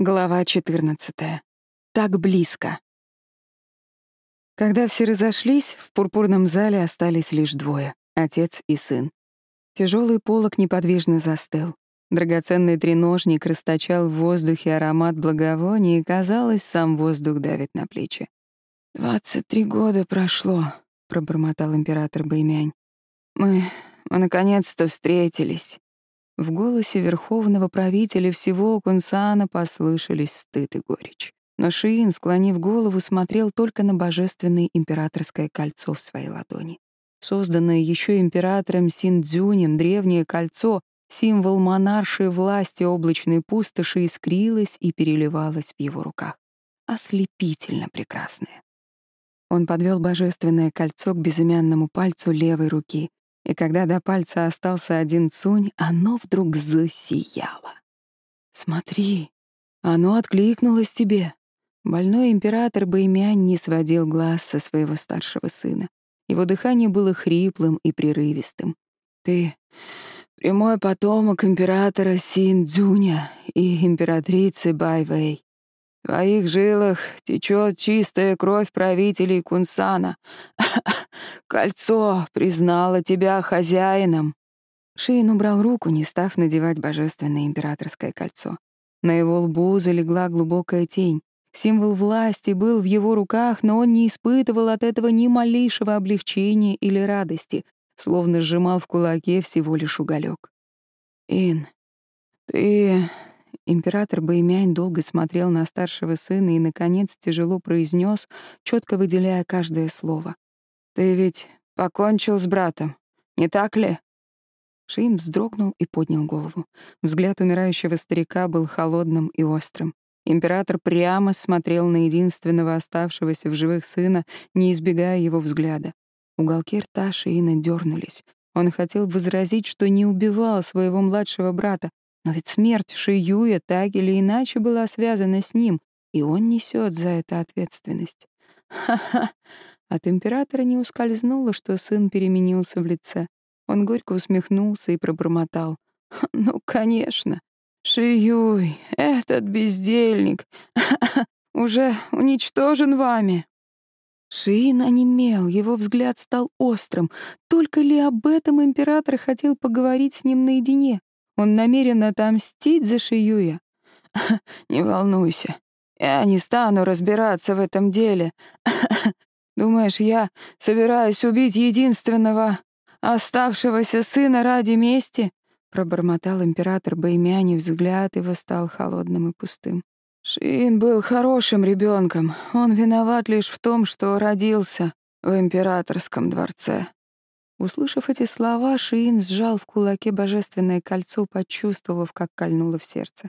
Глава 14. Так близко. Когда все разошлись, в пурпурном зале остались лишь двое — отец и сын. Тяжелый полог неподвижно застыл. Драгоценный треножник расточал в воздухе аромат благовония, и, казалось, сам воздух давит на плечи. «Двадцать три года прошло», — пробормотал император Баймянь. «Мы... мы наконец-то встретились». В голосе верховного правителя всего Кунсана послышались стыд и горечь. Но Шиин, склонив голову, смотрел только на божественное императорское кольцо в своей ладони. Созданное еще императором Синдзюнем древнее кольцо, символ монаршей власти облачной пустоши, искрилось и переливалось в его руках. Ослепительно прекрасное. Он подвел божественное кольцо к безымянному пальцу левой руки, и когда до пальца остался один цунь, оно вдруг засияло. «Смотри, оно откликнулось тебе». Больной император Бэймянь не сводил глаз со своего старшего сына. Его дыхание было хриплым и прерывистым. «Ты прямой потомок императора Син Цзюня и императрицы Байвэй. В твоих жилах течет чистая кровь правителей Кунсана. Кольцо признало тебя хозяином. Шейн убрал руку, не став надевать божественное императорское кольцо. На его лбу залегла глубокая тень. Символ власти был в его руках, но он не испытывал от этого ни малейшего облегчения или радости, словно сжимал в кулаке всего лишь уголек. «Ин, ты Император Бэймянь долго смотрел на старшего сына и, наконец, тяжело произнес, четко выделяя каждое слово. «Ты ведь покончил с братом, не так ли?» Шейн вздрогнул и поднял голову. Взгляд умирающего старика был холодным и острым. Император прямо смотрел на единственного оставшегося в живых сына, не избегая его взгляда. Уголки рта Шейна дернулись. Он хотел возразить, что не убивал своего младшего брата, но ведь смерть Шиюя так или иначе была связана с ним, и он несет за это ответственность. Ха-ха! От императора не ускользнуло, что сын переменился в лице. Он горько усмехнулся и пробормотал. «Ну, конечно. Шиюй, этот бездельник, уже уничтожен вами». Шиин онемел, его взгляд стал острым. Только ли об этом император хотел поговорить с ним наедине? Он намерен отомстить за Шиюя. Не волнуйся, я не стану разбираться в этом деле. Думаешь, я собираюсь убить единственного оставшегося сына ради мести? Пробормотал император Баймяни, взгляд его стал холодным и пустым. Шин был хорошим ребенком. Он виноват лишь в том, что родился в императорском дворце. Услышав эти слова, Шиин сжал в кулаке божественное кольцо, почувствовав, как кольнуло в сердце.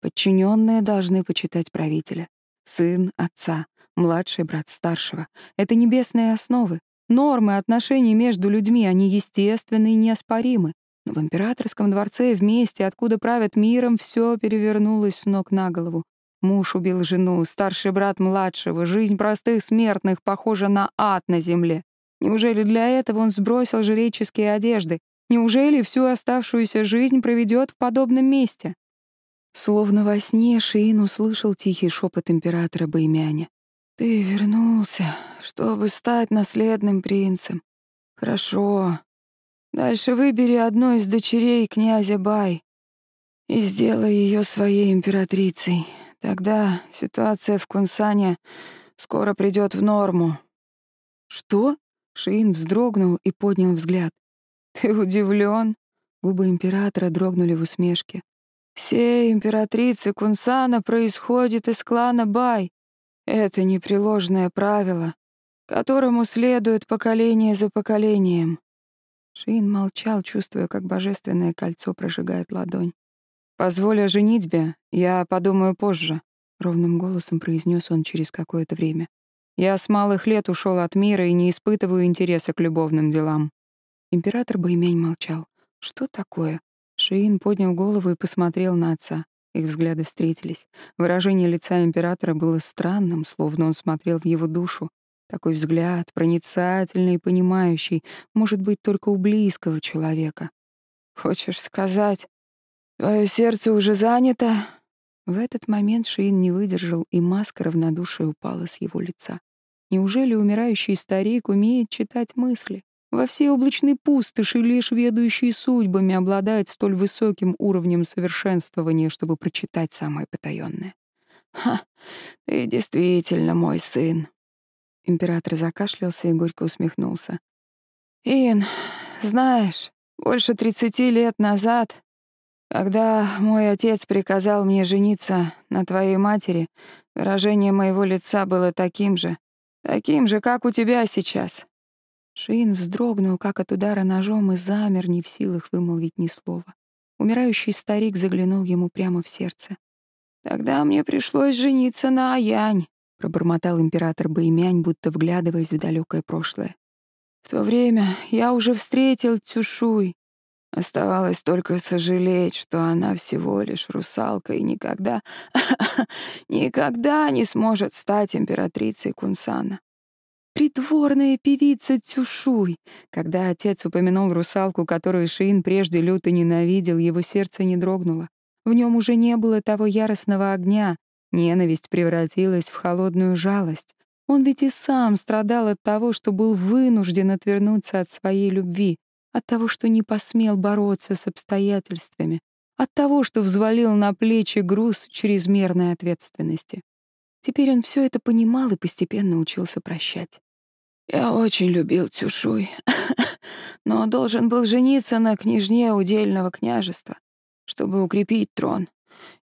Подчиненные должны почитать правителя. Сын — отца, младший брат старшего. Это небесные основы. Нормы отношений между людьми, они естественны и неоспоримы. Но в императорском дворце, вместе, откуда правят миром, все перевернулось с ног на голову. Муж убил жену, старший брат младшего, жизнь простых смертных похожа на ад на земле. Неужели для этого он сбросил жреческие одежды? Неужели всю оставшуюся жизнь проведет в подобном месте? Словно во сне Шиин услышал тихий шепот императора Баймяня. «Ты вернулся, чтобы стать наследным принцем. Хорошо. Дальше выбери одну из дочерей князя Бай и сделай ее своей императрицей. Тогда ситуация в Кунсане скоро придет в норму». «Что?» Шиин вздрогнул и поднял взгляд. «Ты удивлен? Губы императора дрогнули в усмешке. «Все императрицы Кунсана происходят из клана Бай. Это непреложное правило, которому следует поколение за поколением». Шиин молчал, чувствуя, как божественное кольцо прожигает ладонь. «Позволь о женитьбе, я подумаю позже», — ровным голосом произнес он через какое-то время. Я с малых лет ушел от мира и не испытываю интереса к любовным делам. Император Баймянь молчал. Что такое? Шиин поднял голову и посмотрел на отца. Их взгляды встретились. Выражение лица императора было странным, словно он смотрел в его душу. Такой взгляд, проницательный и понимающий, может быть только у близкого человека. «Хочешь сказать, твое сердце уже занято?» В этот момент Шиин не выдержал, и маска равнодушия упала с его лица. Неужели умирающий старик умеет читать мысли? Во всей облачной пустоши лишь ведущий судьбами обладает столь высоким уровнем совершенствования, чтобы прочитать самое потаённое. «Ха, ты действительно мой сын». Император закашлялся и горько усмехнулся. «Ин, знаешь, больше тридцати лет назад, когда мой отец приказал мне жениться на твоей матери, выражение моего лица было таким же, таким же, как у тебя сейчас». Шиин вздрогнул, как от удара ножом, и замер, не в силах вымолвить ни слова. Умирающий старик заглянул ему прямо в сердце. «Тогда мне пришлось жениться на Аянь», — пробормотал император Бэймянь, будто вглядываясь в далекое прошлое. «В то время я уже встретил Цюшуй. Оставалось только сожалеть, что она всего лишь русалка и никогда, никогда не сможет стать императрицей Кунсана. Придворная певица Цюшуй. Когда отец упомянул русалку, которую Шиин прежде люто ненавидел, его сердце не дрогнуло. В нем уже не было того яростного огня. Ненависть превратилась в холодную жалость. Он ведь и сам страдал от того, что был вынужден отвернуться от своей любви, от того, что не посмел бороться с обстоятельствами, от того, что взвалил на плечи груз чрезмерной ответственности. Теперь он все это понимал и постепенно учился прощать. «Я очень любил Цюшуй, но должен был жениться на княжне удельного княжества чтобы укрепить трон.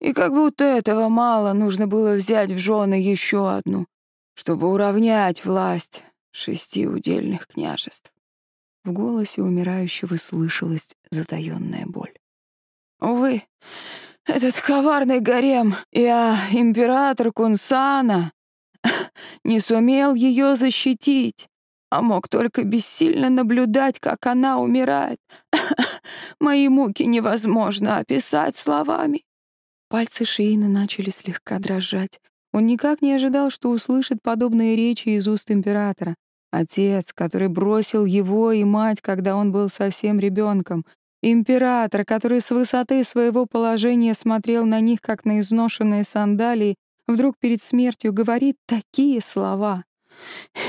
И как будто этого мало, нужно было взять в жены еще одну, чтобы уравнять власть шести удельных княжеств. В голосе умирающего слышалась затаённая боль. Увы, этот коварный гарем, я, император Кунсана, не сумел ее защитить а мог только бессильно наблюдать, как она умирает. Мои муки невозможно описать словами. Пальцы Шейна начали слегка дрожать. Он никак не ожидал, что услышит подобные речи из уст императора. Отец, который бросил его и мать, когда он был совсем ребенком. Император, который с высоты своего положения смотрел на них, как на изношенные сандалии, вдруг перед смертью говорит такие слова.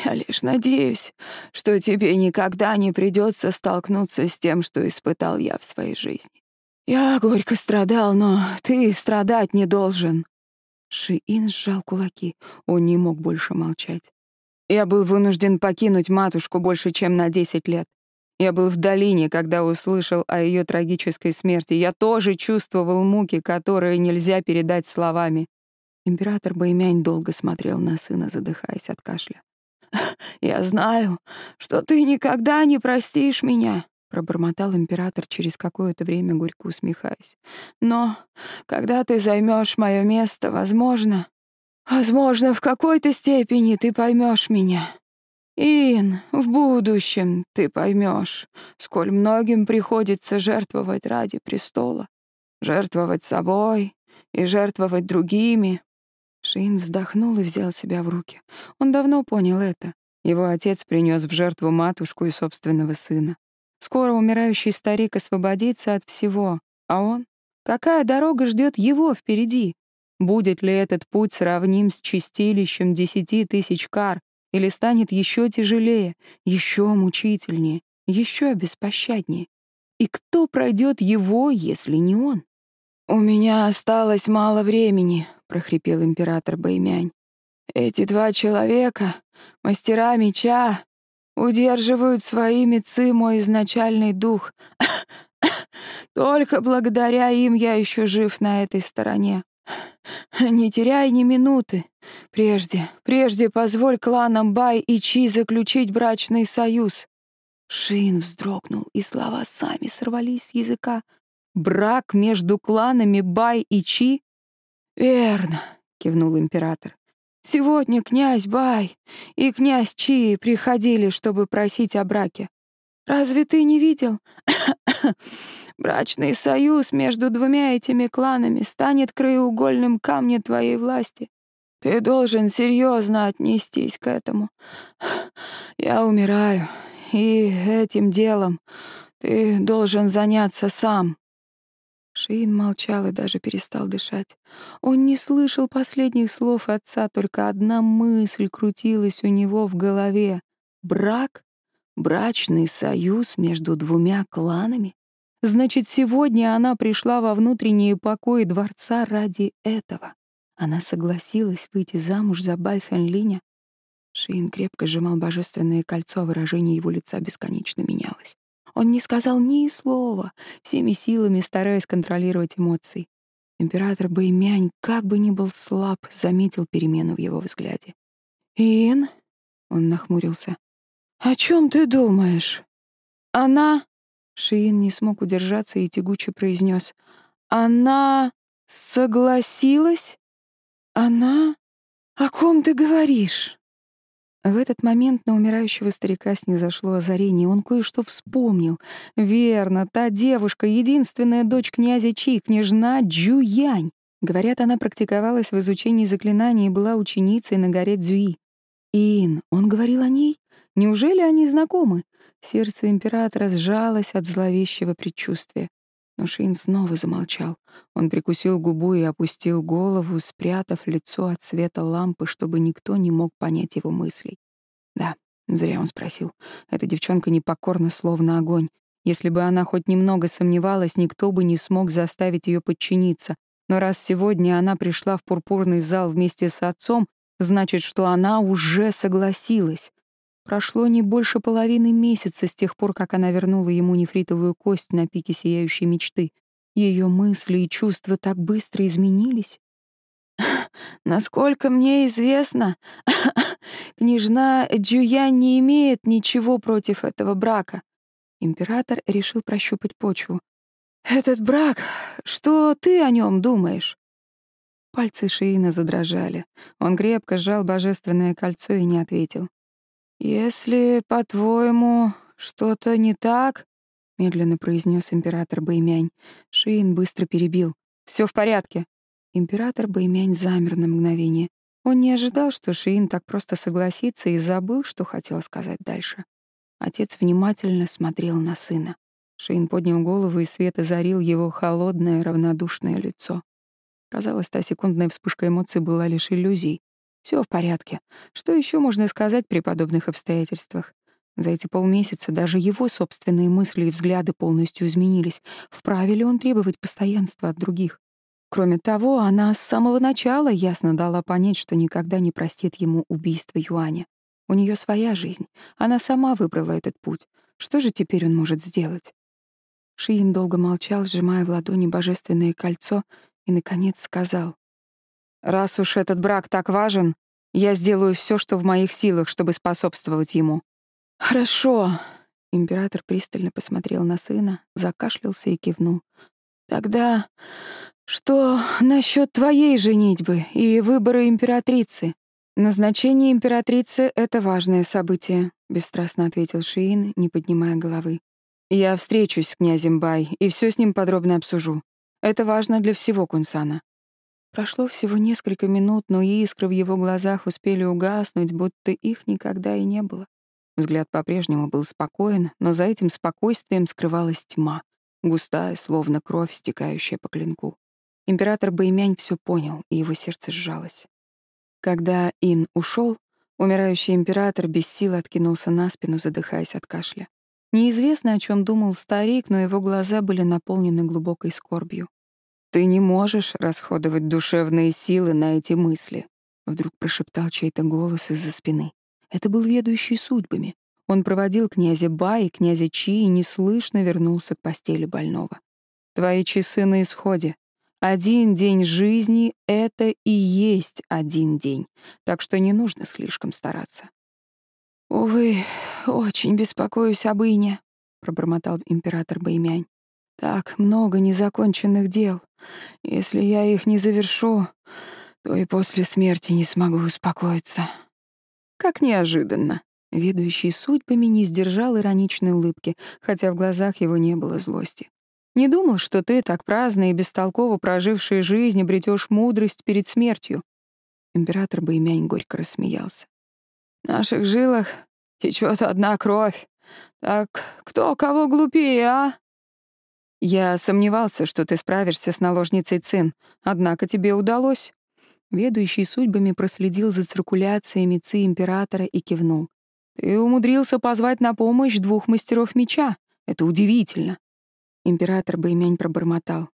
Я лишь надеюсь, что тебе никогда не придется столкнуться с тем, что испытал я в своей жизни. Я горько страдал, но ты страдать не должен. Шиин сжал кулаки. Он не мог больше молчать. Я был вынужден покинуть матушку больше, чем на десять лет. Я был в долине, когда услышал о ее трагической смерти. Я тоже чувствовал муки, которые нельзя передать словами. Император Баймянь долго смотрел на сына, задыхаясь от кашля. «Я знаю, что ты никогда не простишь меня», — пробормотал император через какое-то время, горько усмехаясь. «Но когда ты займешь мое место, возможно, возможно, в какой-то степени ты поймешь меня. Ин, в будущем ты поймешь, сколь многим приходится жертвовать ради престола, жертвовать собой и жертвовать другими, Шейн вздохнул и взял себя в руки. Он давно понял это. Его отец принес в жертву матушку и собственного сына. Скоро умирающий старик освободится от всего, а он? Какая дорога ждет его впереди? Будет ли этот путь сравним с чистилищем десяти тысяч кар, или станет еще тяжелее, еще мучительнее, еще беспощаднее? И кто пройдет его, если не он? «У меня осталось мало времени», прохрипел император Бэймянь. Эти два человека, мастера меча, удерживают своими ци мой изначальный дух. Только благодаря им я еще жив на этой стороне. Не теряй ни минуты. Прежде, прежде позволь кланам Бай и Чи заключить брачный союз. Шин вздрогнул, и слова сами сорвались с языка. Брак между кланами Бай и Чи? «Верно», — кивнул император. «Сегодня князь Бай и князь Чи приходили, чтобы просить о браке. Разве ты не видел? Брачный союз между двумя этими кланами станет краеугольным камнем твоей власти. Ты должен серьезно отнестись к этому. Я умираю, и этим делом ты должен заняться сам. Шиин молчал и даже перестал дышать. Он не слышал последних слов отца, только одна мысль крутилась у него в голове. Брак? Брачный союз между двумя кланами? Значит, сегодня она пришла во внутренние покои дворца ради этого. Она согласилась выйти замуж за Бальфенлиня. Шиин крепко сжимал божественное кольцо, выражение его лица бесконечно менялось. Он не сказал ни слова, всеми силами стараясь контролировать эмоции. Император Бэймянь, как бы ни был слаб, заметил перемену в его взгляде. «Ин?» — он нахмурился. «О чем ты думаешь?» «Она...» — Шиин не смог удержаться и тягуче произнес. «Она согласилась? Она? О ком ты говоришь?» В этот момент на умирающего старика снизошло озарение, он кое-что вспомнил. Верно, та девушка, единственная дочь князя Чи, княжна Джуянь. Говорят, она практиковалась в изучении заклинаний и была ученицей на горе Дзюи. Ин, он говорил о ней? Неужели они знакомы? Сердце императора сжалось от зловещего предчувствия. Но Шин снова замолчал. Он прикусил губу и опустил голову, спрятав лицо от света лампы, чтобы никто не мог понять его мыслей. Да, зря он спросил. Эта девчонка непокорна, словно огонь. Если бы она хоть немного сомневалась, никто бы не смог заставить ее подчиниться. Но раз сегодня она пришла в пурпурный зал вместе с отцом, значит, что она уже согласилась. Прошло не больше половины месяца с тех пор, как она вернула ему нефритовую кость на пике сияющей мечты. Ее мысли и чувства так быстро изменились. «Насколько мне известно, княжна Джуян не имеет ничего против этого брака». Император решил прощупать почву. «Этот брак, что ты о нем думаешь?» Пальцы Шиина задрожали. Он крепко сжал божественное кольцо и не ответил. «Если, по-твоему, что-то не так...» — медленно произнес император Бэймянь. Шиин быстро перебил. Все в порядке». Император Бэймянь замер на мгновение. Он не ожидал, что Шиин так просто согласится, и забыл, что хотел сказать дальше. Отец внимательно смотрел на сына. Шиин поднял голову, и свет озарил его холодное, равнодушное лицо. Казалось, та секундная вспышка эмоций была лишь иллюзией. Все в порядке. Что еще можно сказать при подобных обстоятельствах? За эти полмесяца даже его собственные мысли и взгляды полностью изменились. Вправе ли он требовать постоянства от других? Кроме того, она с самого начала ясно дала понять, что никогда не простит ему убийство Юаня. У нее своя жизнь. Она сама выбрала этот путь. Что же теперь он может сделать? Шиин долго молчал, сжимая в ладони божественное кольцо, и, наконец, сказал. Раз уж этот брак так важен, я сделаю все, что в моих силах, чтобы способствовать ему. Хорошо. Император пристально посмотрел на сына, закашлялся и кивнул. Тогда что насчет твоей женитьбы и выбора императрицы? Назначение императрицы — это важное событие, бесстрастно ответил Шиин, не поднимая головы. Я встречусь с князем Бай и все с ним подробно обсужу. Это важно для всего Кунсана. Прошло всего несколько минут, но искры в его глазах успели угаснуть, будто их никогда и не было. Взгляд по-прежнему был спокоен, но за этим спокойствием скрывалась тьма, густая, словно кровь, стекающая по клинку. Император Бэймянь все понял, и его сердце сжалось. Когда Ин ушел, умирающий император без сил откинулся на спину, задыхаясь от кашля. Неизвестно, о чем думал старик, но его глаза были наполнены глубокой скорбью. «Ты не можешь расходовать душевные силы на эти мысли», — вдруг прошептал чей-то голос из-за спины. Это был ведущий судьбами. Он проводил князя Ба и князя Чи и неслышно вернулся к постели больного. «Твои часы на исходе. Один день жизни — это и есть один день, так что не нужно слишком стараться». «Увы, очень беспокоюсь об Ине», — пробормотал император Баймянь. «Так много незаконченных дел. Если я их не завершу, то и после смерти не смогу успокоиться. Как неожиданно. Ведущий судьбами не сдержал ироничной улыбки, хотя в глазах его не было злости. Не думал, что ты, так праздно и бестолково проживший жизнь, обретешь мудрость перед смертью. Император Баймянь горько рассмеялся. В наших жилах течет одна кровь. Так кто кого глупее, а? Я сомневался, что ты справишься с наложницей Цин, однако тебе удалось. Ведущий судьбами проследил за циркуляциями ци императора и кивнул. Ты умудрился позвать на помощь двух мастеров меча. Это удивительно. Император Бэймянь пробормотал.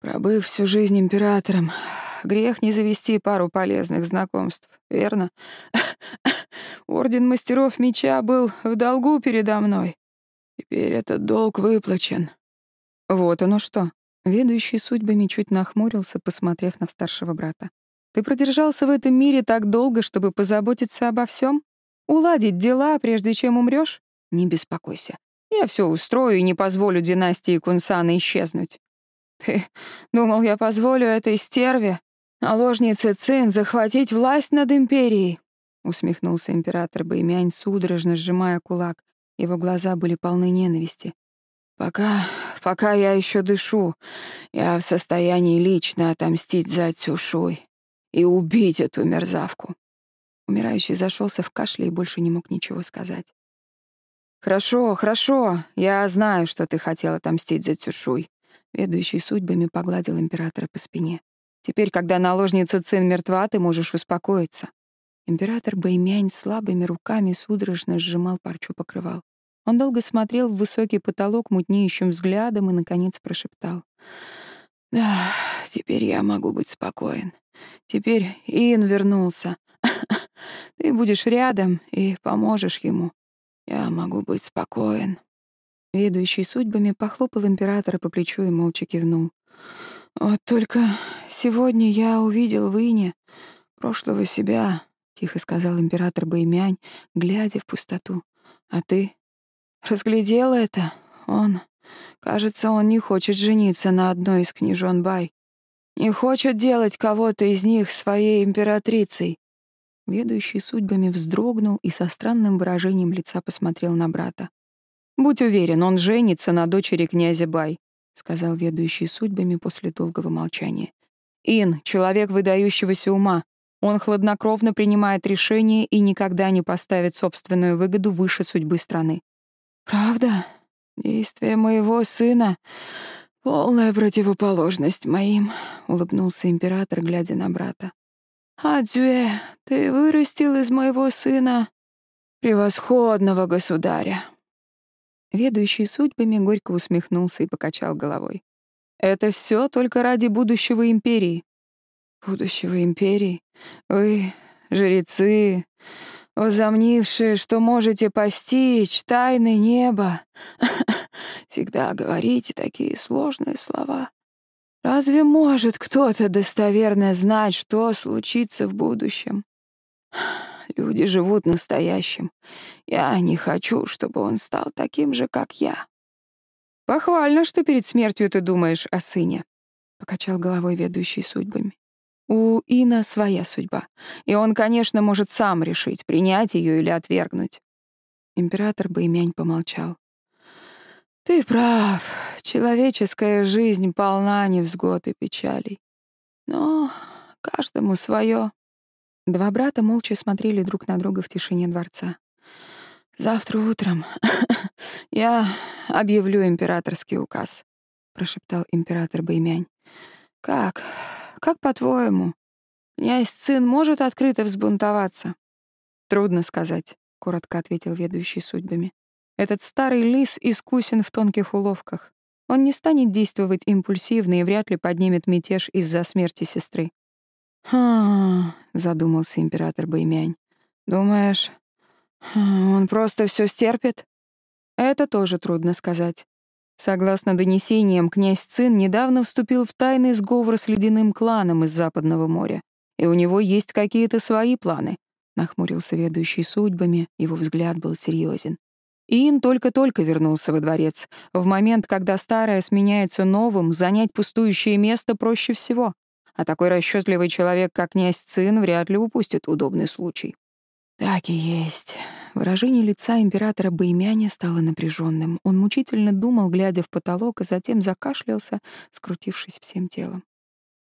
Пробыв всю жизнь императором, грех не завести пару полезных знакомств, верно? Орден мастеров меча был в долгу передо мной. Теперь этот долг выплачен. Вот оно что. Ведущий судьбами чуть нахмурился, посмотрев на старшего брата. Ты продержался в этом мире так долго, чтобы позаботиться обо всем? Уладить дела, прежде чем умрешь? Не беспокойся. Я все устрою и не позволю династии Кунсана исчезнуть. Ты думал, я позволю этой стерве, наложнице Цин, захватить власть над империей? Усмехнулся император Бэймянь, судорожно сжимая кулак. Его глаза были полны ненависти. Пока, пока я еще дышу, я в состоянии лично отомстить за Цюшуй и убить эту мерзавку. Умирающий зашелся в кашле и больше не мог ничего сказать. «Хорошо, хорошо, я знаю, что ты хотел отомстить за Цюшуй», ведущий судьбами погладил императора по спине. «Теперь, когда наложница Цин мертва, ты можешь успокоиться». Император Бэймянь слабыми руками судорожно сжимал парчу покрывал. Он долго смотрел в высокий потолок мутнеющим взглядом и, наконец, прошептал. «Да, теперь я могу быть спокоен. Теперь Ин вернулся. Ты будешь рядом и поможешь ему. Я могу быть спокоен». Ведущий судьбами похлопал императора по плечу и молча кивнул. «Вот только сегодня я увидел в Ине прошлого себя», — тихо сказал император Бэймянь, глядя в пустоту. «А ты Разглядел это. Он... Кажется, он не хочет жениться на одной из княжон Бай. Не хочет делать кого-то из них своей императрицей. Ведущий судьбами вздрогнул и со странным выражением лица посмотрел на брата. «Будь уверен, он женится на дочери князя Бай», — сказал ведущий судьбами после долгого молчания. «Ин — человек выдающегося ума. Он хладнокровно принимает решения и никогда не поставит собственную выгоду выше судьбы страны. Правда? Действие моего сына — полная противоположность моим, — улыбнулся император, глядя на брата. Адзюэ, ты вырастил из моего сына превосходного государя. Ведущий судьбами горько усмехнулся и покачал головой. Это все только ради будущего империи. Будущего империи? Вы, жрецы, возомнившие, что можете постичь тайны неба. Всегда говорите такие сложные слова. Разве может кто-то достоверно знать, что случится в будущем? Люди живут настоящим. Я не хочу, чтобы он стал таким же, как я. Похвально, что перед смертью ты думаешь о сыне, покачал головой ведущий судьбами. У Ина своя судьба, и он, конечно, может сам решить, принять ее или отвергнуть. Император Бэймянь помолчал. «Ты прав. Человеческая жизнь полна невзгод и печалей. Но каждому свое. Два брата молча смотрели друг на друга в тишине дворца. «Завтра утром я объявлю императорский указ», — прошептал император Бэймянь. «Как? Как по-твоему, князь Цин может открыто взбунтоваться? Трудно сказать, коротко ответил ведущий судьбами. Этот старый лис искусен в тонких уловках. Он не станет действовать импульсивно и вряд ли поднимет мятеж из-за смерти сестры. «Ха», — задумался император Бэймянь. «Думаешь, он просто все стерпит?» «Это тоже трудно сказать. Согласно донесениям, князь Цин недавно вступил в тайный сговор с ледяным кланом из Западного моря, и у него есть какие-то свои планы. Нахмурился ведущий судьбами, его взгляд был серьезен. Ин только-только вернулся во дворец. В момент, когда старое сменяется новым, занять пустующее место проще всего. А такой расчетливый человек, как князь Цин, вряд ли упустит удобный случай. Так и есть. Выражение лица императора Бэймяня стало напряженным. Он мучительно думал, глядя в потолок, и затем закашлялся, скрутившись всем телом.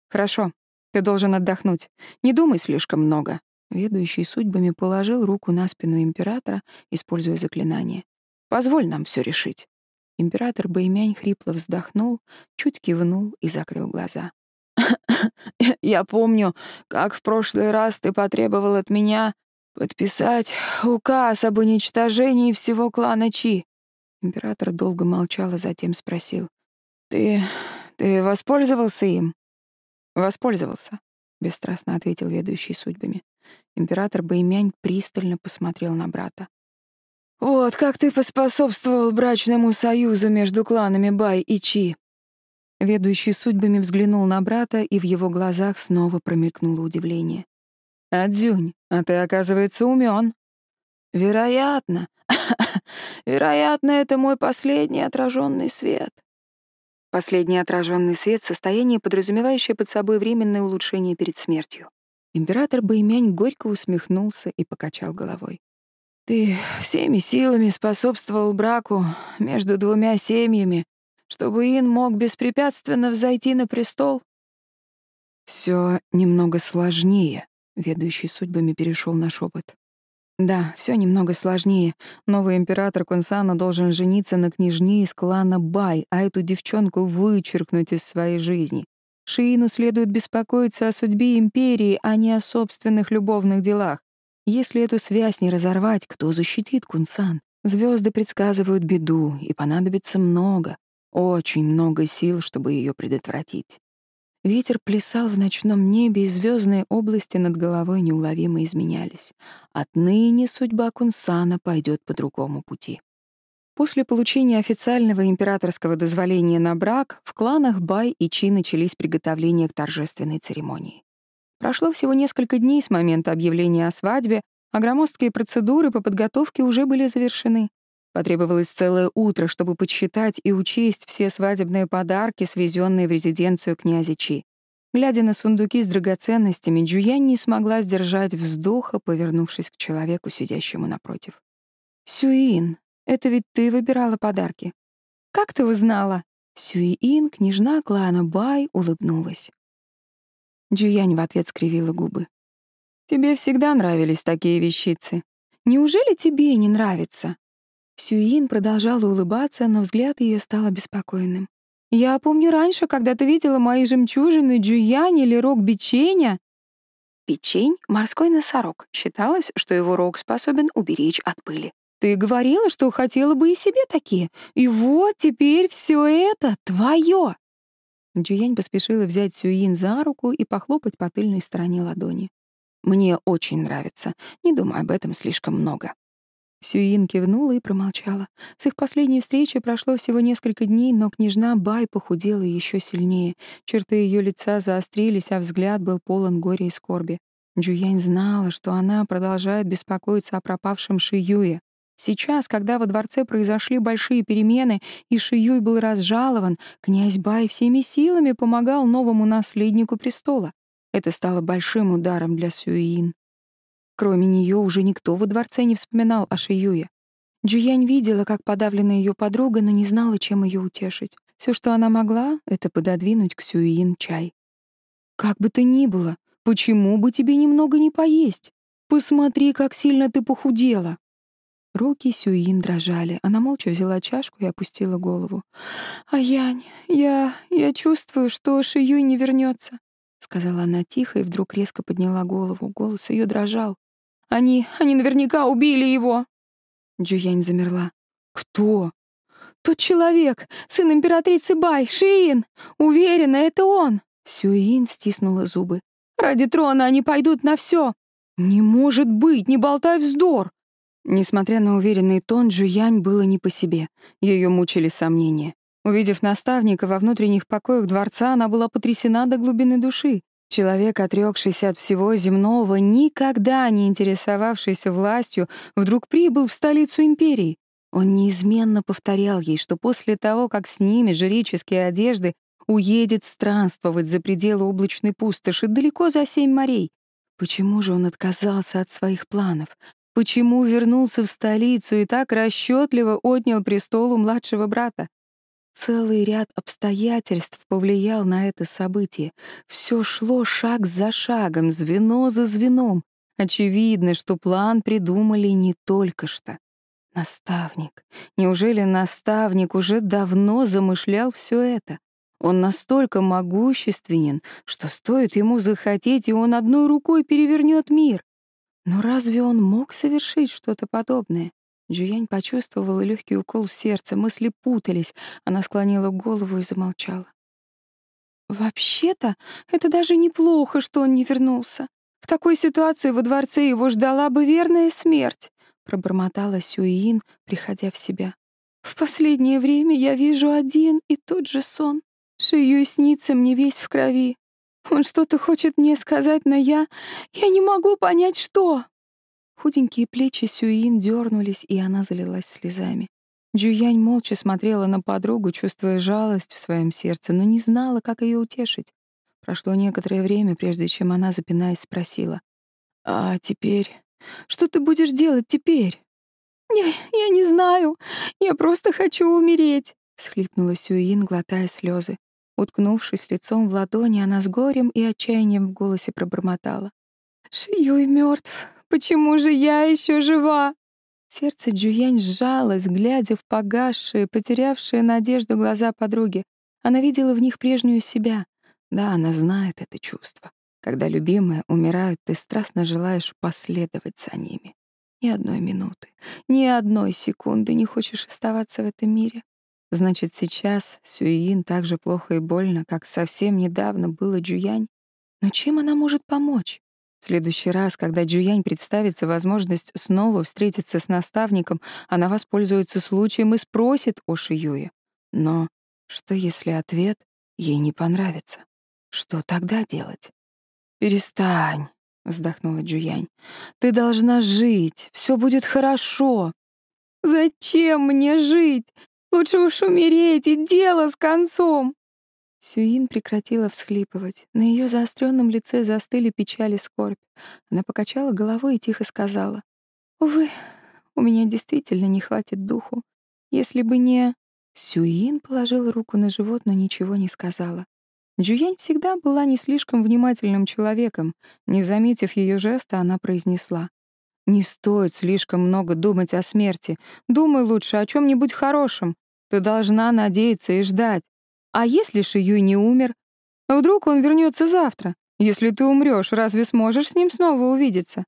«Хорошо, ты должен отдохнуть. Не думай слишком много». Ведущий судьбами положил руку на спину императора, используя заклинание. «Позволь нам все решить». Император Бэймянь хрипло вздохнул, чуть кивнул и закрыл глаза. «Я помню, как в прошлый раз ты потребовал от меня подписать указ об уничтожении всего клана Чи». Император долго молчал, а затем спросил. «Ты... ты воспользовался им?» «Воспользовался», — бесстрастно ответил ведущий судьбами. Император Бэймянь пристально посмотрел на брата. «Вот как ты поспособствовал брачному союзу между кланами Бай и Чи!» Ведущий судьбами взглянул на брата, и в его глазах снова промелькнуло удивление. «Адзюнь, а ты, оказывается, умен. «Вероятно. Вероятно, это мой последний отраженный свет». Последний отраженный свет — состояние, подразумевающее под собой временное улучшение перед смертью. Император Бэймянь горько усмехнулся и покачал головой. Ты всеми силами способствовал браку между двумя семьями, чтобы Ин мог беспрепятственно взойти на престол. Все немного сложнее, ведущий судьбами перешел на шепот. Да, все немного сложнее. Новый император Кунсана должен жениться на княжне из клана Бай, а эту девчонку вычеркнуть из своей жизни. Шиину следует беспокоиться о судьбе империи, а не о собственных любовных делах. Если эту связь не разорвать, кто защитит Кунсан? Звезды предсказывают беду, и понадобится много, очень много сил, чтобы ее предотвратить. Ветер плясал в ночном небе, и звездные области над головой неуловимо изменялись. Отныне судьба Кунсана пойдет по другому пути. После получения официального императорского дозволения на брак в кланах Бай и Чи начались приготовления к торжественной церемонии. Прошло всего несколько дней с момента объявления о свадьбе, а громоздкие процедуры по подготовке уже были завершены. Потребовалось целое утро, чтобы подсчитать и учесть все свадебные подарки, свезенные в резиденцию князя Чи. Глядя на сундуки с драгоценностями, Джуянь не смогла сдержать вздоха, повернувшись к человеку, сидящему напротив. «Сюин, это ведь ты выбирала подарки». «Как ты узнала?» Сюин, княжна клана Бай, улыбнулась. Джуянь в ответ скривила губы. «Тебе всегда нравились такие вещицы. Неужели тебе не нравится?» Сюин продолжала улыбаться, но взгляд ее стал обеспокоенным. «Я помню раньше, когда ты видела мои жемчужины Джуянь или рог печенья». Печень — морской носорог. Считалось, что его рог способен уберечь от пыли. «Ты говорила, что хотела бы и себе такие. И вот теперь все это твое!» Джуянь поспешила взять Сюин за руку и похлопать по тыльной стороне ладони. «Мне очень нравится. Не думай об этом слишком много». Сюин кивнула и промолчала. С их последней встречи прошло всего несколько дней, но княжна Бай похудела еще сильнее. Черты ее лица заострились, а взгляд был полон горя и скорби. Джуянь знала, что она продолжает беспокоиться о пропавшем Шиюе. Сейчас, когда во дворце произошли большие перемены и Шиюй был разжалован, князь Бай всеми силами помогал новому наследнику престола. Это стало большим ударом для Сюин. Кроме нее уже никто во дворце не вспоминал о Шиюе. Джуянь видела, как подавлена ее подруга, но не знала, чем ее утешить. Все, что она могла, — это пододвинуть к Сюин чай. «Как бы то ни было, почему бы тебе немного не поесть? Посмотри, как сильно ты похудела!» Руки Сюин дрожали. Она молча взяла чашку и опустила голову. «А Янь, я... я чувствую, что Шиюй не вернется, сказала она тихо и вдруг резко подняла голову. Голос ее дрожал. «Они... они наверняка убили его!» Джуянь замерла. «Кто?» «Тот человек, сын императрицы Бай, Шиин! Уверена, это он!» Сюин стиснула зубы. «Ради трона они пойдут на все!» «Не может быть, не болтай вздор!» Несмотря на уверенный тон, Джуянь было не по себе. Ее мучили сомнения. Увидев наставника во внутренних покоях дворца, она была потрясена до глубины души. Человек, отрекшийся от всего земного, никогда не интересовавшийся властью, вдруг прибыл в столицу империи. Он неизменно повторял ей, что после того, как снимет жреческие одежды, уедет странствовать за пределы облачной пустоши далеко за семь морей. Почему же он отказался от своих планов? Почему вернулся в столицу и так расчетливо отнял престол у младшего брата? Целый ряд обстоятельств повлиял на это событие. Все шло шаг за шагом, звено за звеном. Очевидно, что план придумали не только что. Наставник. Неужели наставник уже давно замышлял все это? Он настолько могущественен, что стоит ему захотеть, и он одной рукой перевернет мир. Но разве он мог совершить что-то подобное? Джуянь почувствовала легкий укол в сердце, мысли путались. Она склонила голову и замолчала. «Вообще-то, это даже неплохо, что он не вернулся. В такой ситуации во дворце его ждала бы верная смерть», — пробормотала Сюин, приходя в себя. «В последнее время я вижу один и тот же сон. Шию снится мне весь в крови. Он что-то хочет мне сказать, но я... Я не могу понять, что!» Худенькие плечи Сюин дернулись, и она залилась слезами. Джуянь молча смотрела на подругу, чувствуя жалость в своем сердце, но не знала, как ее утешить. Прошло некоторое время, прежде чем она, запинаясь, спросила. «А теперь? Что ты будешь делать теперь?» «Я, я не знаю. Я просто хочу умереть», — схлипнула Сюин, глотая слезы. Уткнувшись лицом в ладони, она с горем и отчаянием в голосе пробормотала. «Шиюй мертв. Почему же я еще жива?» Сердце Джуянь сжалось, глядя в погасшие, потерявшие надежду глаза подруги. Она видела в них прежнюю себя. Да, она знает это чувство. Когда любимые умирают, ты страстно желаешь последовать за ними. Ни одной минуты, ни одной секунды не хочешь оставаться в этом мире. Значит, сейчас Сюиин так же плохо и больно, как совсем недавно было Джуянь. Но чем она может помочь? В следующий раз, когда Джуянь представится возможность снова встретиться с наставником, она воспользуется случаем и спросит о Шиюе. Но что если ответ ей не понравится? Что тогда делать? «Перестань», — вздохнула Джуянь. «Ты должна жить, все будет хорошо». «Зачем мне жить? Лучше уж умереть, и дело с концом!» Сюин прекратила всхлипывать. На ее заостренном лице застыли печаль и скорбь. Она покачала головой и тихо сказала. «Увы, у меня действительно не хватит духу. Если бы не...» Сюин положила руку на живот, но ничего не сказала. Джуянь всегда была не слишком внимательным человеком. Не заметив ее жеста, она произнесла. «Не стоит слишком много думать о смерти. Думай лучше о чем нибудь хорошем. Ты должна надеяться и ждать. А если Шиюй не умер? Вдруг он вернется завтра? Если ты умрешь, разве сможешь с ним снова увидеться?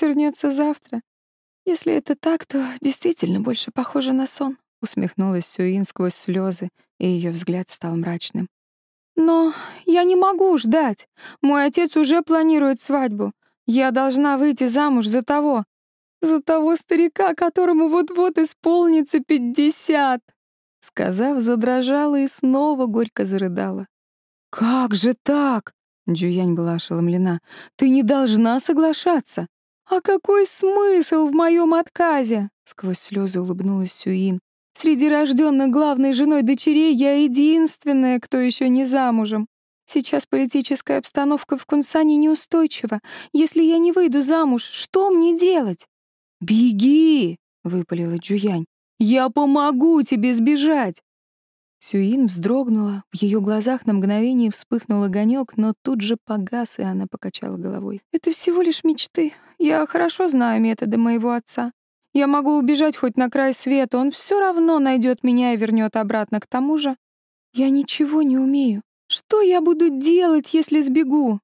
Вернется завтра. Если это так, то действительно больше похоже на сон. Усмехнулась Сюин сквозь слезы, и ее взгляд стал мрачным. Но я не могу ждать. Мой отец уже планирует свадьбу. Я должна выйти замуж за того, за того старика, которому вот-вот исполнится пятьдесят. Сказав, задрожала и снова горько зарыдала. «Как же так?» — Джуянь была ошеломлена. «Ты не должна соглашаться!» «А какой смысл в моем отказе?» — сквозь слезы улыбнулась Сюин. «Среди рожденных главной женой дочерей я единственная, кто еще не замужем. Сейчас политическая обстановка в Кунсане неустойчива. Если я не выйду замуж, что мне делать?» «Беги!» — выпалила Джуянь. Я помогу тебе сбежать!» Сюин вздрогнула, в ее глазах на мгновение вспыхнул огонек, но тут же погас, и она покачала головой. «Это всего лишь мечты. Я хорошо знаю методы моего отца. Я могу убежать хоть на край света, он все равно найдет меня и вернет обратно. К тому же я ничего не умею. Что я буду делать, если сбегу?»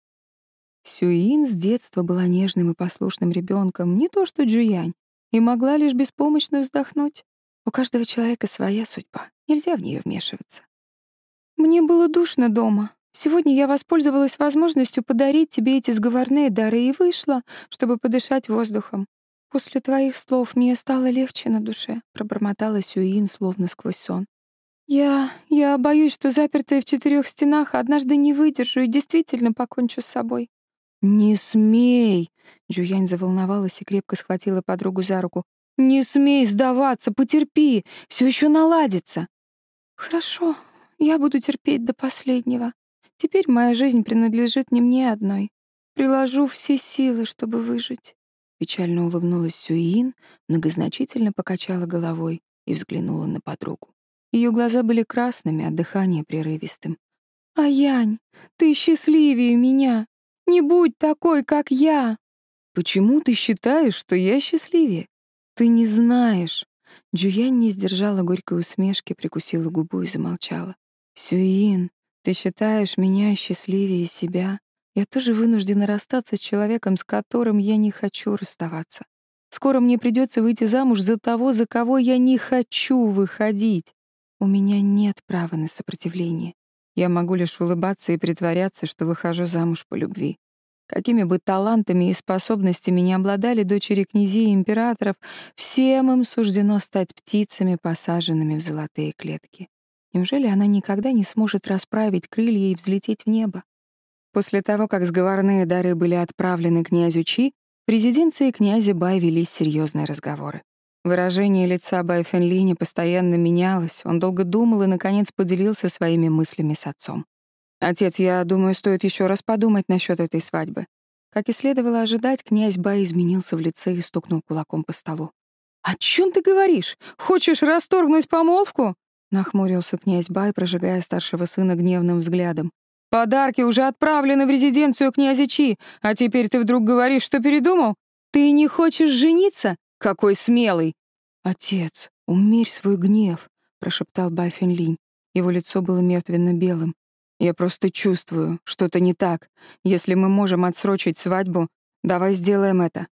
Сюин с детства была нежным и послушным ребенком, не то что Джуянь, и могла лишь беспомощно вздохнуть. У каждого человека своя судьба. Нельзя в нее вмешиваться. Мне было душно дома. Сегодня я воспользовалась возможностью подарить тебе эти сговорные дары и вышла, чтобы подышать воздухом. После твоих слов мне стало легче на душе, пробормотала Сюин словно сквозь сон. Я... я боюсь, что запертая в четырех стенах однажды не выдержу и действительно покончу с собой. «Не смей!» Джуянь заволновалась и крепко схватила подругу за руку. «Не смей сдаваться, потерпи, все еще наладится». «Хорошо, я буду терпеть до последнего. Теперь моя жизнь принадлежит не мне одной. Приложу все силы, чтобы выжить». Печально улыбнулась Сюин, многозначительно покачала головой и взглянула на подругу. Ее глаза были красными, а дыхание прерывистым. «А Янь, ты счастливее меня! Не будь такой, как я!» «Почему ты считаешь, что я счастливее?» Ты не знаешь. Джуянь не сдержала горькой усмешки, прикусила губу и замолчала. «Сюин, ты считаешь меня счастливее себя? Я тоже вынуждена расстаться с человеком, с которым я не хочу расставаться. Скоро мне придется выйти замуж за того, за кого я не хочу выходить. У меня нет права на сопротивление. Я могу лишь улыбаться и притворяться, что выхожу замуж по любви. Какими бы талантами и способностями не обладали дочери князей и императоров, всем им суждено стать птицами, посаженными в золотые клетки. Неужели она никогда не сможет расправить крылья и взлететь в небо? После того, как сговорные дары были отправлены князю Чи, в резиденции князя Бай велись серьезные разговоры. Выражение лица Бай Фенлини постоянно менялось, он долго думал и, наконец, поделился своими мыслями с отцом. «Отец, я думаю, стоит еще раз подумать насчет этой свадьбы». Как и следовало ожидать, князь Бай изменился в лице и стукнул кулаком по столу. «О чем ты говоришь? Хочешь расторгнуть помолвку?» Нахмурился князь Бай, прожигая старшего сына гневным взглядом. Подарки уже отправлены в резиденцию князя Чи, а теперь ты вдруг говоришь, что передумал? Ты не хочешь жениться? Какой смелый!» «Отец, умерь свой гнев», — прошептал Баффин Линь. Его лицо было мертвенно-белым. «Я просто чувствую, что-то не так. Если мы можем отсрочить свадьбу, давай сделаем это».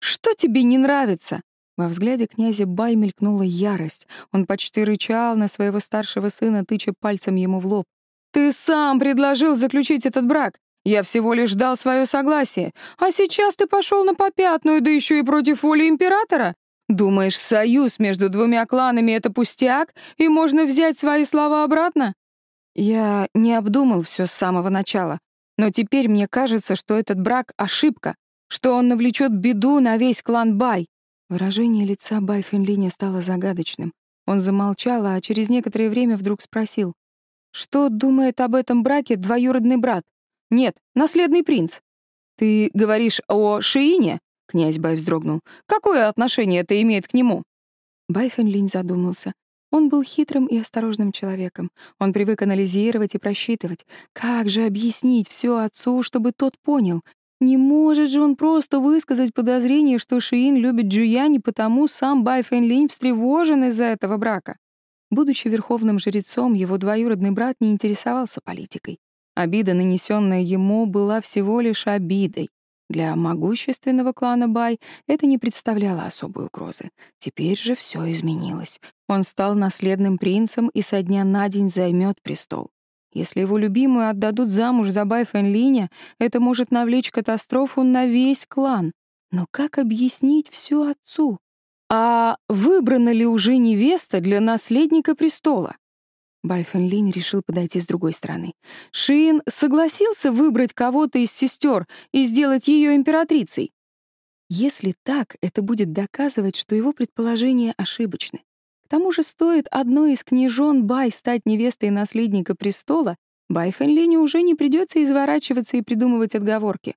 «Что тебе не нравится?» Во взгляде князя Бай мелькнула ярость. Он почти рычал на своего старшего сына, тыча пальцем ему в лоб. Ты сам предложил заключить этот брак. Я всего лишь дал свое согласие. А сейчас ты пошел на попятную, да еще и против воли императора? Думаешь, союз между двумя кланами — это пустяк, и можно взять свои слова обратно? Я не обдумал все с самого начала. Но теперь мне кажется, что этот брак — ошибка, что он навлечет беду на весь клан Бай. Выражение лица Бай Фенлиня стало загадочным. Он замолчал, а через некоторое время вдруг спросил. Что думает об этом браке двоюродный брат? Нет, наследный принц. Ты говоришь о Шиине? Князь Бай вздрогнул. Какое отношение это имеет к нему? Бай Фенлинь задумался. Он был хитрым и осторожным человеком. Он привык анализировать и просчитывать. Как же объяснить все отцу, чтобы тот понял? Не может же он просто высказать подозрение, что Шиин любит Джуянь, и потому сам Бай Фэнлинь встревожен из-за этого брака. Будучи верховным жрецом, его двоюродный брат не интересовался политикой. Обида, нанесенная ему, была всего лишь обидой. Для могущественного клана Бай это не представляло особой угрозы. Теперь же все изменилось. Он стал наследным принцем и со дня на день займет престол. Если его любимую отдадут замуж за Бай Фэнлиня, это может навлечь катастрофу на весь клан. Но как объяснить все отцу? «А выбрана ли уже невеста для наследника престола?» Байфен Линь решил подойти с другой стороны. Шиин согласился выбрать кого-то из сестер и сделать ее императрицей. Если так, это будет доказывать, что его предположения ошибочны. К тому же стоит одной из княжон Бай стать невестой наследника престола, Бай Фэнлиню уже не придется изворачиваться и придумывать отговорки.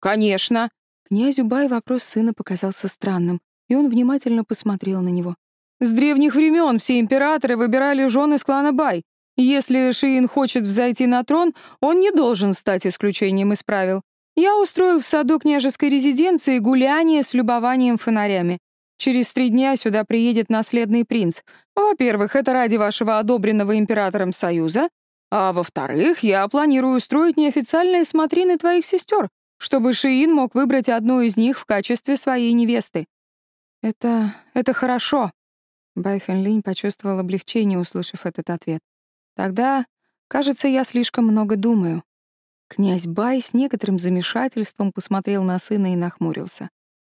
«Конечно!» Князю Бай вопрос сына показался странным и он внимательно посмотрел на него. «С древних времен все императоры выбирали жен из клана Бай. Если Шиин хочет взойти на трон, он не должен стать исключением из правил. Я устроил в саду княжеской резиденции гуляние с любованием фонарями. Через три дня сюда приедет наследный принц. Во-первых, это ради вашего одобренного императором союза, а во-вторых, я планирую устроить неофициальные смотрины твоих сестер, чтобы Шиин мог выбрать одну из них в качестве своей невесты. «Это... это хорошо». Бай Фенлинь почувствовал облегчение, услышав этот ответ. «Тогда, кажется, я слишком много думаю». Князь Бай с некоторым замешательством посмотрел на сына и нахмурился.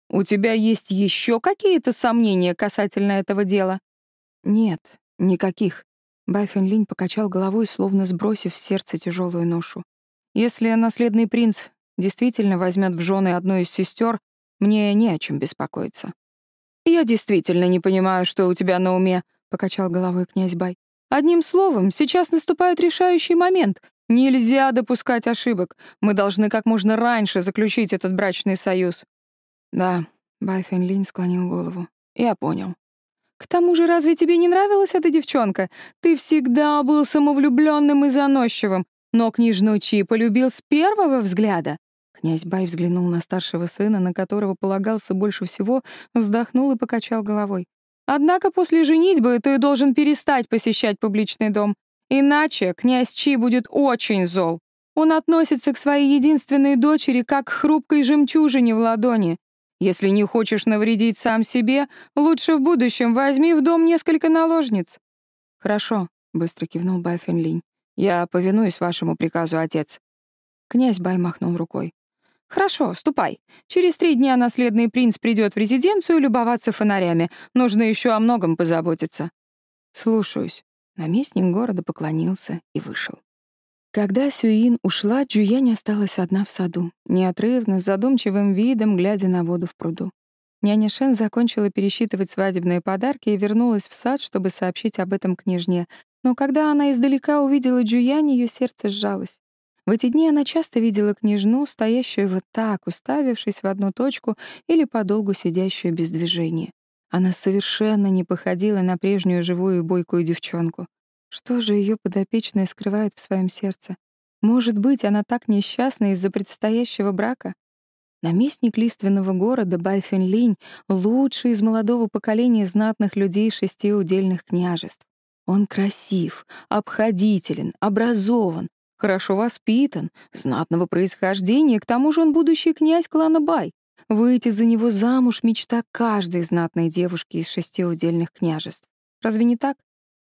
«У тебя есть еще какие-то сомнения касательно этого дела?» «Нет, никаких». Бай Фенлинь покачал головой, словно сбросив с сердца тяжелую ношу. «Если наследный принц действительно возьмет в жены одну из сестер, мне не о чем беспокоиться». «Я действительно не понимаю, что у тебя на уме», — покачал головой князь Бай. «Одним словом, сейчас наступает решающий момент. Нельзя допускать ошибок. Мы должны как можно раньше заключить этот брачный союз». «Да», — Бай Фенлин склонил голову. «Я понял». «К тому же, разве тебе не нравилась эта девчонка? Ты всегда был самовлюбленным и заносчивым, но княжну Чи полюбил с первого взгляда. Князь Бай взглянул на старшего сына, на которого полагался больше всего, вздохнул и покачал головой. Однако после женитьбы ты должен перестать посещать публичный дом. Иначе князь Чи будет очень зол. Он относится к своей единственной дочери как к хрупкой жемчужине в ладони. Если не хочешь навредить сам себе, лучше в будущем возьми в дом несколько наложниц». «Хорошо», — быстро кивнул Бай Фенлинь. «Я повинуюсь вашему приказу, отец». Князь Бай махнул рукой. «Хорошо, ступай. Через три дня наследный принц придет в резиденцию любоваться фонарями. Нужно еще о многом позаботиться». «Слушаюсь». Наместник города поклонился и вышел. Когда Сюин ушла, Джуянь осталась одна в саду, неотрывно, с задумчивым видом, глядя на воду в пруду. Няня Шен закончила пересчитывать свадебные подарки и вернулась в сад, чтобы сообщить об этом княжне. Но когда она издалека увидела Джуянь, ее сердце сжалось. В эти дни она часто видела княжну, стоящую вот так, уставившись в одну точку или подолгу сидящую без движения. Она совершенно не походила на прежнюю живую и бойкую девчонку. Что же ее подопечная скрывает в своем сердце? Может быть, она так несчастна из-за предстоящего брака? Наместник лиственного города Байфенлинь — лучший из молодого поколения знатных людей шести удельных княжеств. Он красив, обходителен, образован, хорошо воспитан, знатного происхождения, к тому же он будущий князь клана Бай. Выйти за него замуж — мечта каждой знатной девушки из шести удельных княжеств. Разве не так?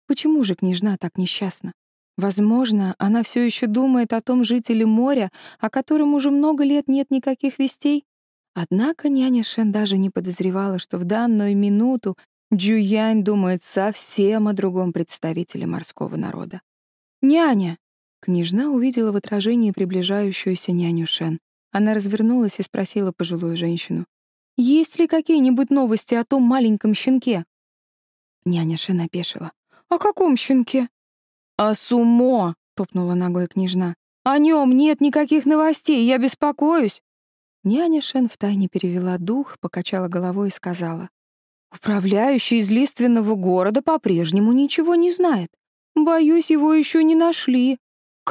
Почему же княжна так несчастна? Возможно, она все еще думает о том жителе моря, о котором уже много лет нет никаких вестей. Однако няня Шен даже не подозревала, что в данную минуту Джуянь думает совсем о другом представителе морского народа. «Няня!» Княжна увидела в отражении приближающуюся няню Шен. Она развернулась и спросила пожилую женщину. «Есть ли какие-нибудь новости о том маленьком щенке?» Няня Шен опешила. «О каком щенке?» «О сумо!» — топнула ногой княжна. «О нем нет никаких новостей, я беспокоюсь!» Няня Шен втайне перевела дух, покачала головой и сказала. «Управляющий из лиственного города по-прежнему ничего не знает. Боюсь, его еще не нашли».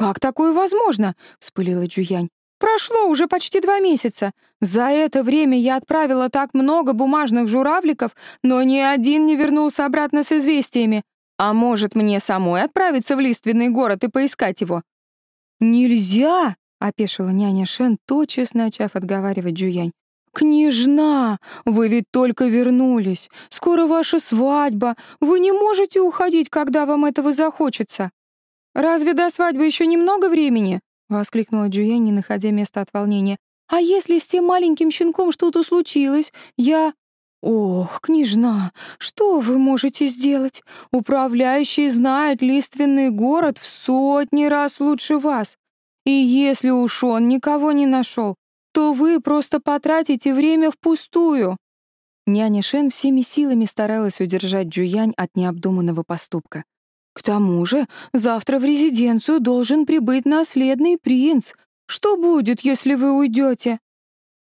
«Как такое возможно?» — вспылила Джуянь. «Прошло уже почти два месяца. За это время я отправила так много бумажных журавликов, но ни один не вернулся обратно с известиями. А может, мне самой отправиться в лиственный город и поискать его? Нельзя, опешила няня Шен, тотчас начав отговаривать Джуянь. «Княжна, вы ведь только вернулись. Скоро ваша свадьба. Вы не можете уходить, когда вам этого захочется». «Разве до свадьбы еще немного времени?» — воскликнула Джуянь, не находя места от волнения. «А если с тем маленьким щенком что-то случилось? Я...» «Ох, княжна, что вы можете сделать? Управляющий знает лиственный город в сотни раз лучше вас. И если уж он никого не нашел, то вы просто потратите время впустую». Няня Шен всеми силами старалась удержать Джуянь от необдуманного поступка. «К тому же завтра в резиденцию должен прибыть наследный принц. Что будет, если вы уйдете?»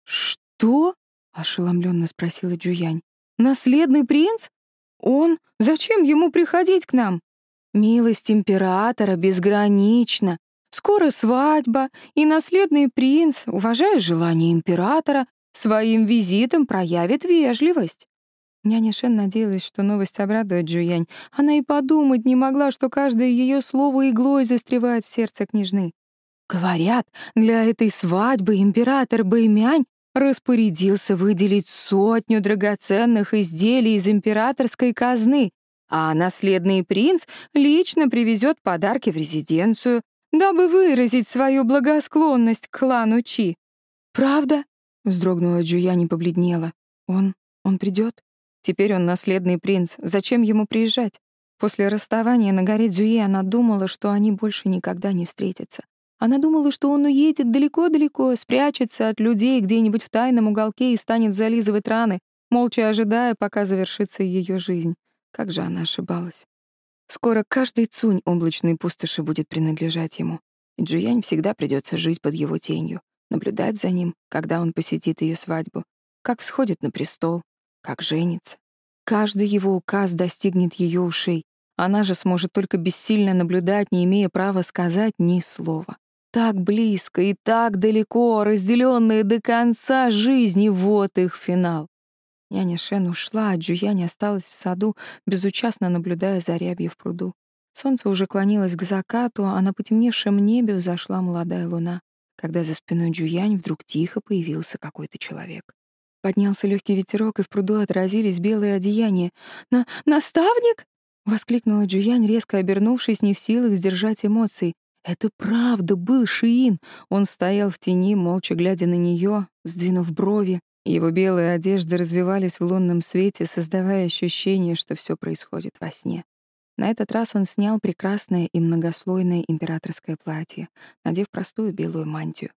«Что?» — ошеломленно спросила Джуянь. «Наследный принц? Он? Зачем ему приходить к нам? Милость императора безгранична. Скоро свадьба, и наследный принц, уважая желание императора, своим визитом проявит вежливость». Няня Шен надеялась, что новость обрадует Джуянь. Она и подумать не могла, что каждое ее слово иглой застревает в сердце княжны. Говорят, для этой свадьбы император Бэймянь распорядился выделить сотню драгоценных изделий из императорской казны, а наследный принц лично привезет подарки в резиденцию, дабы выразить свою благосклонность к клану Чи. «Правда?» — вздрогнула Джуя, не побледнела. «Он... он придет? Теперь он наследный принц. Зачем ему приезжать?» После расставания на горе Дзюи она думала, что они больше никогда не встретятся. Она думала, что он уедет далеко-далеко, спрячется от людей где-нибудь в тайном уголке и станет зализывать раны, молча ожидая, пока завершится ее жизнь. Как же она ошибалась. Скоро каждый цунь облачной пустоши будет принадлежать ему. И Джуянь всегда придется жить под его тенью, наблюдать за ним, когда он посетит ее свадьбу, как всходит на престол, как женится. Каждый его указ достигнет ее ушей. Она же сможет только бессильно наблюдать, не имея права сказать ни слова. Так близко и так далеко, разделенные до конца жизни, вот их финал. Няня Шен ушла, а Джуянь осталась в саду, безучастно наблюдая за рябью в пруду. Солнце уже клонилось к закату, а на потемневшем небе взошла молодая луна, когда за спиной Джуянь вдруг тихо появился какой-то человек. Поднялся легкий ветерок, и в пруду отразились белые одеяния. «На... наставник?» — воскликнула Джуянь, резко обернувшись, не в силах сдержать эмоций. Это правда был Шиин. Он стоял в тени, молча глядя на нее, сдвинув брови. Его белые одежды развивались в лунном свете, создавая ощущение, что все происходит во сне. На этот раз он снял прекрасное и многослойное императорское платье, надев простую белую мантию.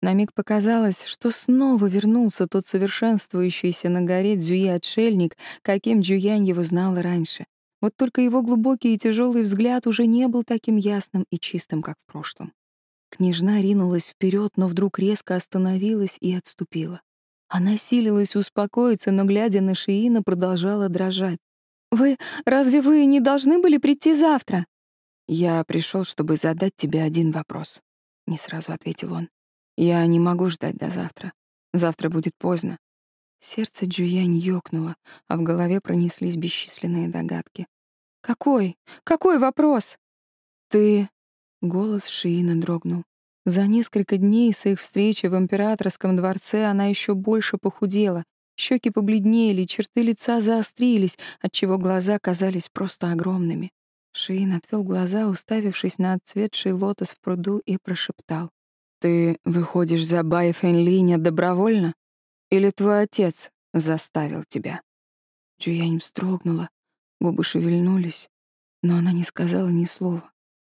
На миг показалось, что снова вернулся тот совершенствующийся на горе Дзюи-отшельник, каким Джуянь его знала раньше. Вот только его глубокий и тяжелый взгляд уже не был таким ясным и чистым, как в прошлом. Княжна ринулась вперед, но вдруг резко остановилась и отступила. Она силилась успокоиться, но, глядя на Шиина, продолжала дрожать. «Вы... разве вы не должны были прийти завтра?» «Я пришел, чтобы задать тебе один вопрос», — не сразу ответил он. «Я не могу ждать до завтра. Завтра будет поздно. Сердце Джуянь ёкнуло, а в голове пронеслись бесчисленные догадки. «Какой? Какой вопрос?» «Ты...» — голос Шиина дрогнул. За несколько дней с их встречи в императорском дворце она еще больше похудела. Щеки побледнели, черты лица заострились, отчего глаза казались просто огромными. Шиин отвел глаза, уставившись на отцветший лотос в пруду, и прошептал. «Ты выходишь за Бай Фэнлиня добровольно?» Или твой отец заставил тебя?» Джуянь вздрогнула, губы шевельнулись, но она не сказала ни слова.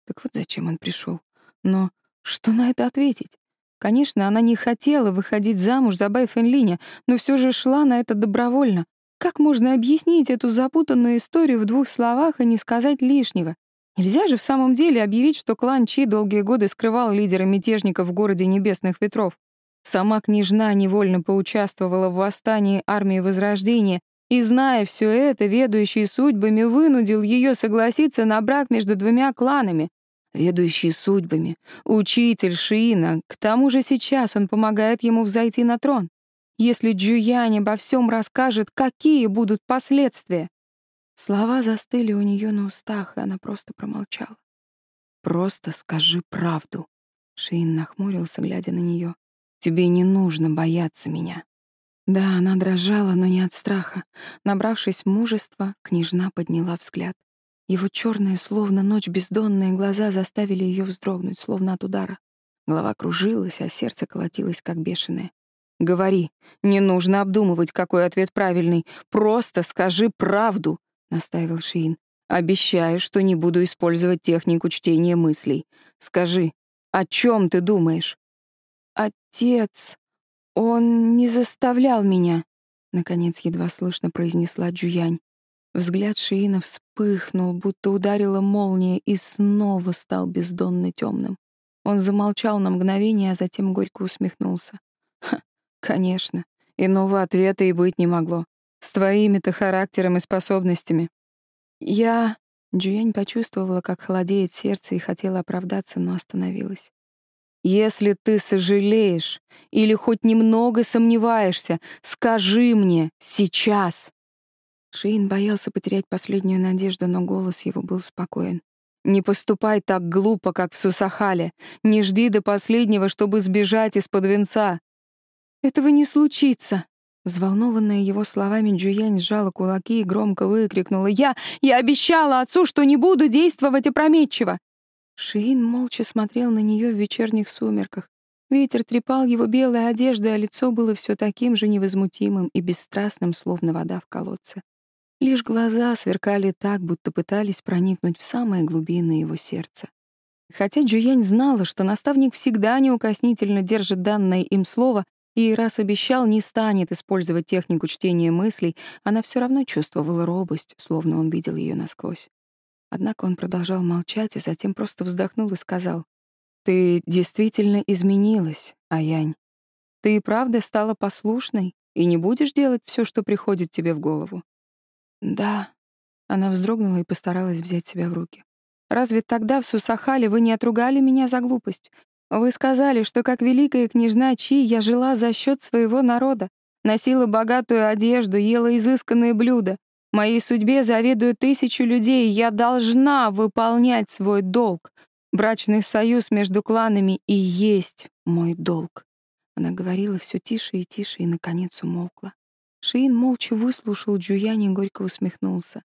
Так вот зачем он пришел. Но что на это ответить? Конечно, она не хотела выходить замуж за Бай Фэнлиня, но все же шла на это добровольно. Как можно объяснить эту запутанную историю в двух словах и не сказать лишнего? Нельзя же в самом деле объявить, что клан Чи долгие годы скрывал лидера мятежников в городе Небесных Ветров. Сама княжна невольно поучаствовала в восстании армии Возрождения, и, зная все это, ведущий судьбами вынудил ее согласиться на брак между двумя кланами. Ведущий судьбами, учитель Шиина, к тому же сейчас он помогает ему взойти на трон. Если Джуянь обо всем расскажет, какие будут последствия? Слова застыли у нее на устах, и она просто промолчала. «Просто скажи правду», — Шиин нахмурился, глядя на нее. Тебе не нужно бояться меня». Да, она дрожала, но не от страха. Набравшись мужества, княжна подняла взгляд. Его черные, словно ночь бездонные глаза заставили ее вздрогнуть, словно от удара. Голова кружилась, а сердце колотилось, как бешеное. «Говори, не нужно обдумывать, какой ответ правильный. Просто скажи правду», — настаивал Шиин. «Обещаю, что не буду использовать технику чтения мыслей. Скажи, о чем ты думаешь?» «Отец, он не заставлял меня», — наконец едва слышно произнесла Джуянь. Взгляд Шиина вспыхнул, будто ударила молния, и снова стал бездонно темным. Он замолчал на мгновение, а затем горько усмехнулся. «Ха, конечно, иного ответа и быть не могло. С твоими-то характером и способностями». «Я...» Джуянь почувствовала, как холодеет сердце и хотела оправдаться, но остановилась. Если ты сожалеешь или хоть немного сомневаешься, скажи мне сейчас. Шейн боялся потерять последнюю надежду, но голос его был спокоен. Не поступай так глупо, как в Сусахале. Не жди до последнего, чтобы сбежать из-под венца. Этого не случится. Взволнованная его словами, Джуянь сжала кулаки и громко выкрикнула. «Я... я обещала отцу, что не буду действовать опрометчиво. Шиин молча смотрел на нее в вечерних сумерках. Ветер трепал его белые одежды, а лицо было все таким же невозмутимым и бесстрастным, словно вода в колодце. Лишь глаза сверкали так, будто пытались проникнуть в самые глубины его сердца. Хотя Джуянь знала, что наставник всегда неукоснительно держит данное им слово, и раз обещал, не станет использовать технику чтения мыслей, она все равно чувствовала робость, словно он видел ее насквозь. Однако он продолжал молчать, а затем просто вздохнул и сказал, «Ты действительно изменилась, Аянь. Ты и правда стала послушной и не будешь делать все, что приходит тебе в голову?» «Да». Она вздрогнула и постаралась взять себя в руки. «Разве тогда в Сусахале вы не отругали меня за глупость? Вы сказали, что как великая княжна Чи я жила за счет своего народа. носила богатую одежду, ела изысканные блюда. Моей судьбе завидуют тысячи людей, я должна выполнять свой долг. Брачный союз между кланами и есть мой долг. Она говорила все тише и тише и, наконец, умолкла. Шиин молча выслушал Джуяни и горько усмехнулся.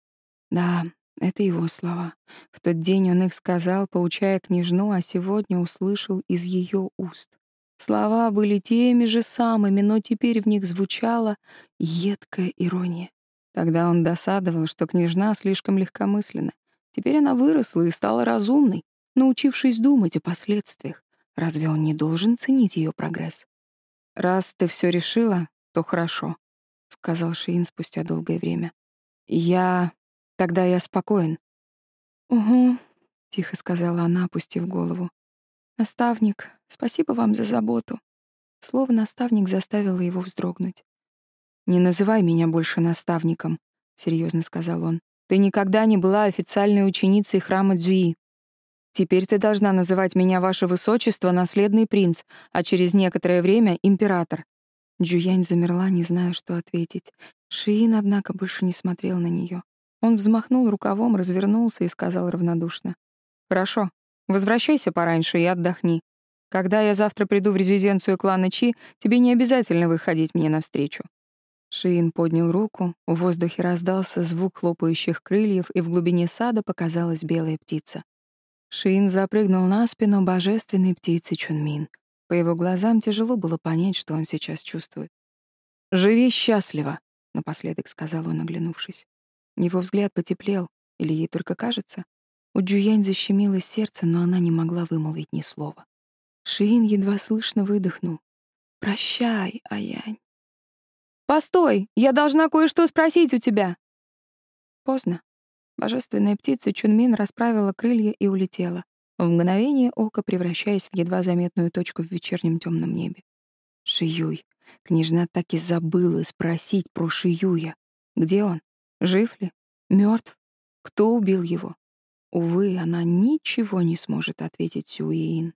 Да, это его слова. В тот день он их сказал, поучая княжну, а сегодня услышал из ее уст. Слова были теми же самыми, но теперь в них звучала едкая ирония. Тогда он досадовал, что княжна слишком легкомысленна. Теперь она выросла и стала разумной, научившись думать о последствиях. Разве он не должен ценить ее прогресс? «Раз ты все решила, то хорошо», — сказал Шиин спустя долгое время. «Я... Тогда я спокоен». «Угу», — тихо сказала она, опустив голову. «Наставник, спасибо вам за заботу». Слово «наставник» заставило его вздрогнуть. «Не называй меня больше наставником», — серьезно сказал он. «Ты никогда не была официальной ученицей храма Дзюи. Теперь ты должна называть меня, ваше высочество, наследный принц, а через некоторое время — император». Джуянь замерла, не зная, что ответить. Шиин, однако, больше не смотрел на нее. Он взмахнул рукавом, развернулся и сказал равнодушно. «Хорошо, возвращайся пораньше и отдохни. Когда я завтра приду в резиденцию клана Чи, тебе не обязательно выходить мне навстречу». Шиин поднял руку, в воздухе раздался звук хлопающих крыльев, и в глубине сада показалась белая птица. Шин запрыгнул на спину божественной птицы Чунмин. По его глазам тяжело было понять, что он сейчас чувствует. «Живи счастливо», — напоследок сказал он, оглянувшись. Его взгляд потеплел, или ей только кажется. У Джуянь защемило сердце, но она не могла вымолвить ни слова. Шиин едва слышно выдохнул. «Прощай, Аянь». «Постой! Я должна кое-что спросить у тебя!» Поздно. Божественная птица Чунмин расправила крылья и улетела, в мгновение ока превращаясь в едва заметную точку в вечернем темном небе. Шиюй. Княжна так и забыла спросить про Шиюя. Где он? Жив ли? Мертв? Кто убил его? Увы, она ничего не сможет ответить Сюиин.